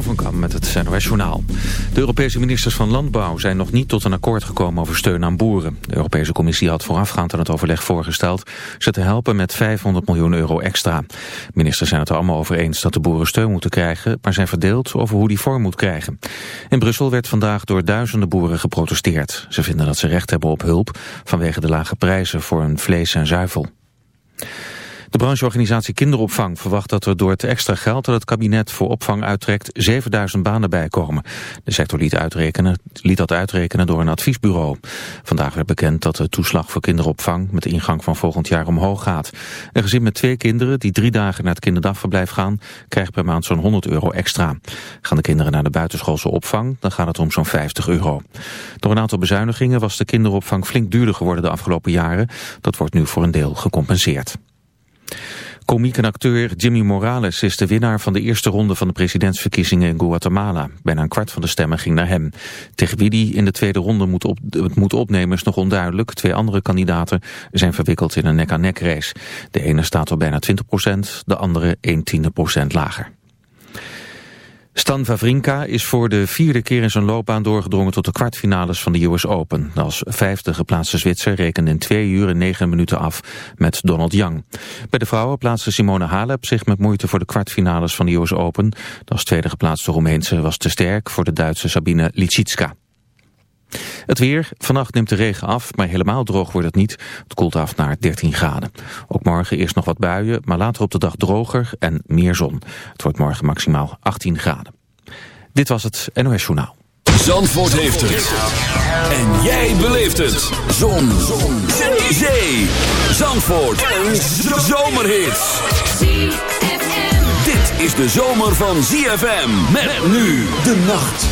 Van met het NOS Journaal. De Europese ministers van Landbouw zijn nog niet tot een akkoord gekomen over steun aan boeren. De Europese Commissie had voorafgaand aan het overleg voorgesteld ze te helpen met 500 miljoen euro extra. Ministers zijn het er allemaal over eens dat de boeren steun moeten krijgen, maar zijn verdeeld over hoe die vorm moet krijgen. In Brussel werd vandaag door duizenden boeren geprotesteerd. Ze vinden dat ze recht hebben op hulp vanwege de lage prijzen voor hun vlees en zuivel. De brancheorganisatie Kinderopvang verwacht dat er door het extra geld dat het kabinet voor opvang uittrekt 7000 banen bijkomen. De sector liet, uitrekenen, liet dat uitrekenen door een adviesbureau. Vandaag werd bekend dat de toeslag voor kinderopvang met de ingang van volgend jaar omhoog gaat. Een gezin met twee kinderen die drie dagen naar het kinderdagverblijf gaan krijgt per maand zo'n 100 euro extra. Gaan de kinderen naar de buitenschoolse opvang dan gaat het om zo'n 50 euro. Door een aantal bezuinigingen was de kinderopvang flink duurder geworden de afgelopen jaren. Dat wordt nu voor een deel gecompenseerd. Komiek en acteur Jimmy Morales is de winnaar van de eerste ronde van de presidentsverkiezingen in Guatemala. Bijna een kwart van de stemmen ging naar hem. Tegen wie die in de tweede ronde moet, op, moet opnemen is nog onduidelijk. Twee andere kandidaten zijn verwikkeld in een nek-aan-nek race. De ene staat op bijna 20 procent, de andere 1 tiende procent lager. Stan Wawrinka is voor de vierde keer in zijn loopbaan doorgedrongen tot de kwartfinales van de US Open. Als vijfde geplaatste Zwitser rekende in twee uur en negen minuten af met Donald Young. Bij de vrouwen plaatste Simone Halep zich met moeite voor de kwartfinales van de US Open. De als tweede geplaatste Roemeense was te sterk voor de Duitse Sabine Lisicka. Het weer. Vannacht neemt de regen af, maar helemaal droog wordt het niet. Het koelt af naar 13 graden. Ook morgen eerst nog wat buien, maar later op de dag droger en meer zon. Het wordt morgen maximaal 18 graden. Dit was het NOS Journaal. Zandvoort heeft het. En jij beleeft het. Zon. zon. Zee. Zee. Zandvoort. Een zomerhit. Dit is de zomer van ZFM. Met nu de nacht.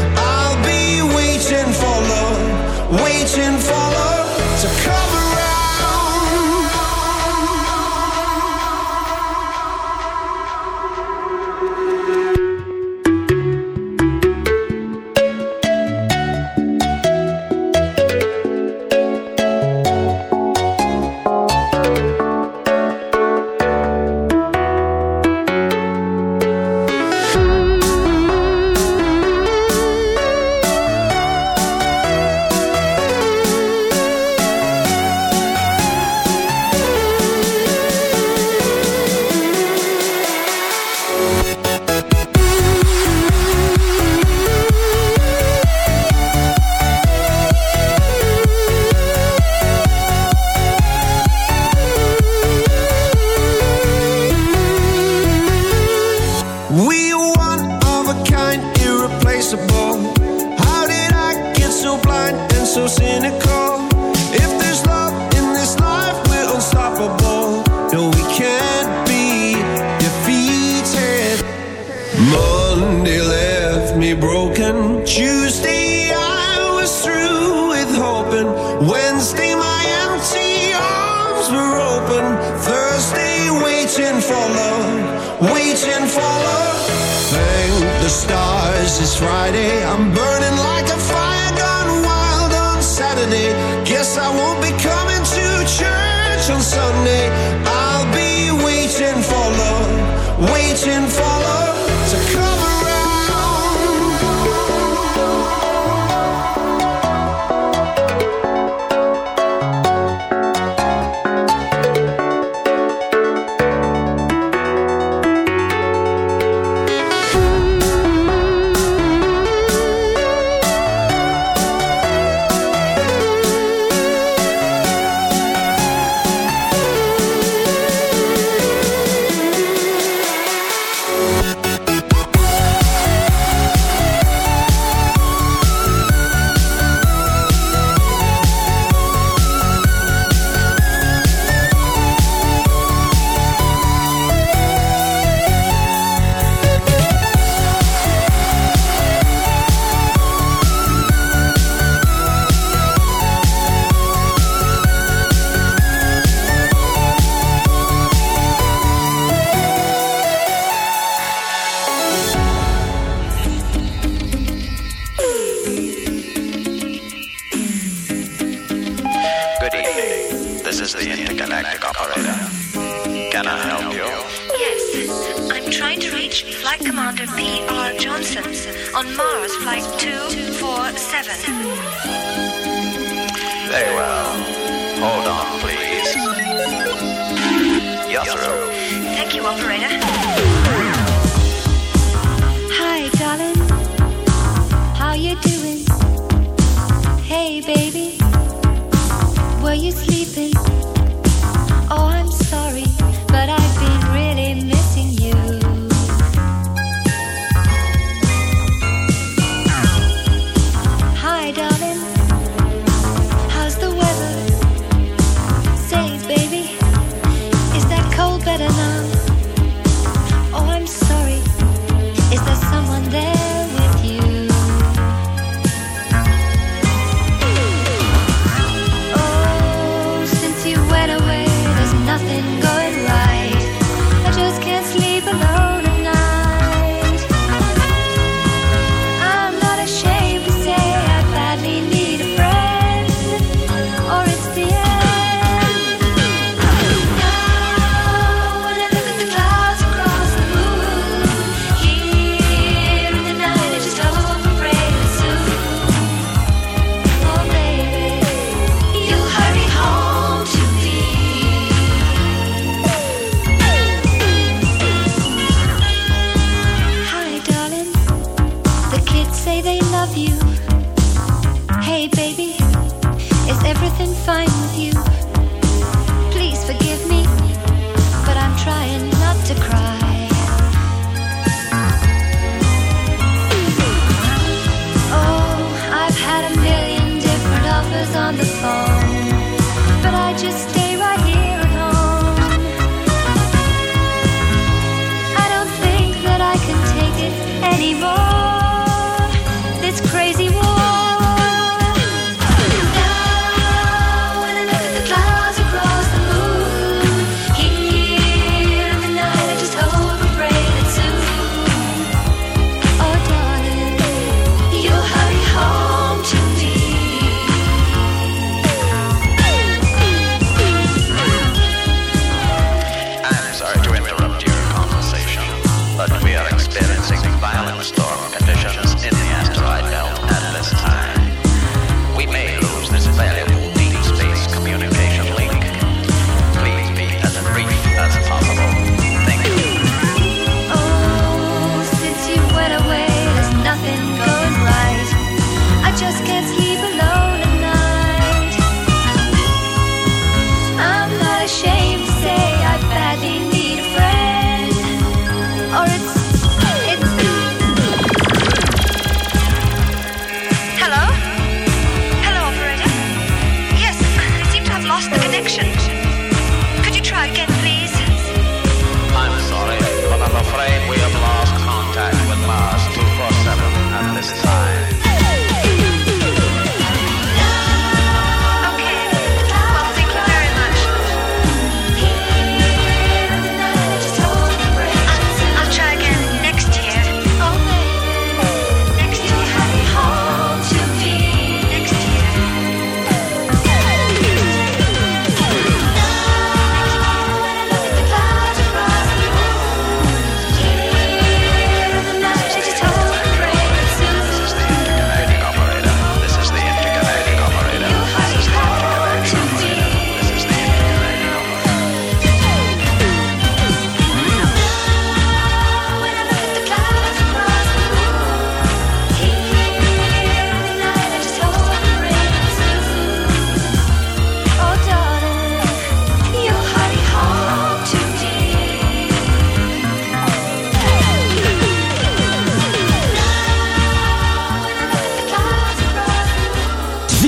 reaching for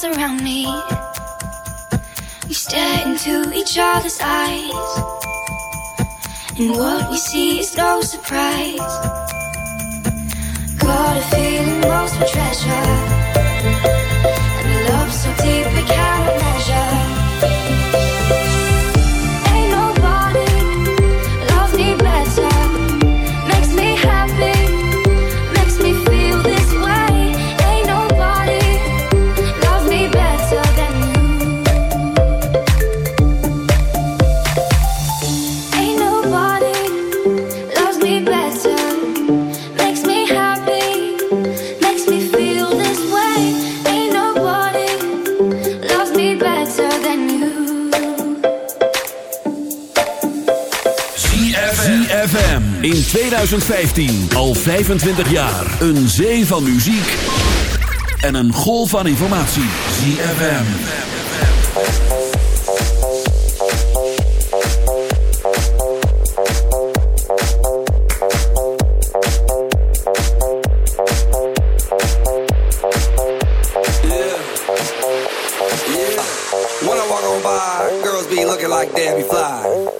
Charms around me. We stare into each other's eyes. And what we see is no surprise. Got a feeling lost for treasure. And a love so deep we cannot measure. In 2015. Al 25 jaar. Een zee van muziek. En een golf van informatie. ZFM. When walk on by, girls be looking like Debbie Fly.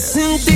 sinto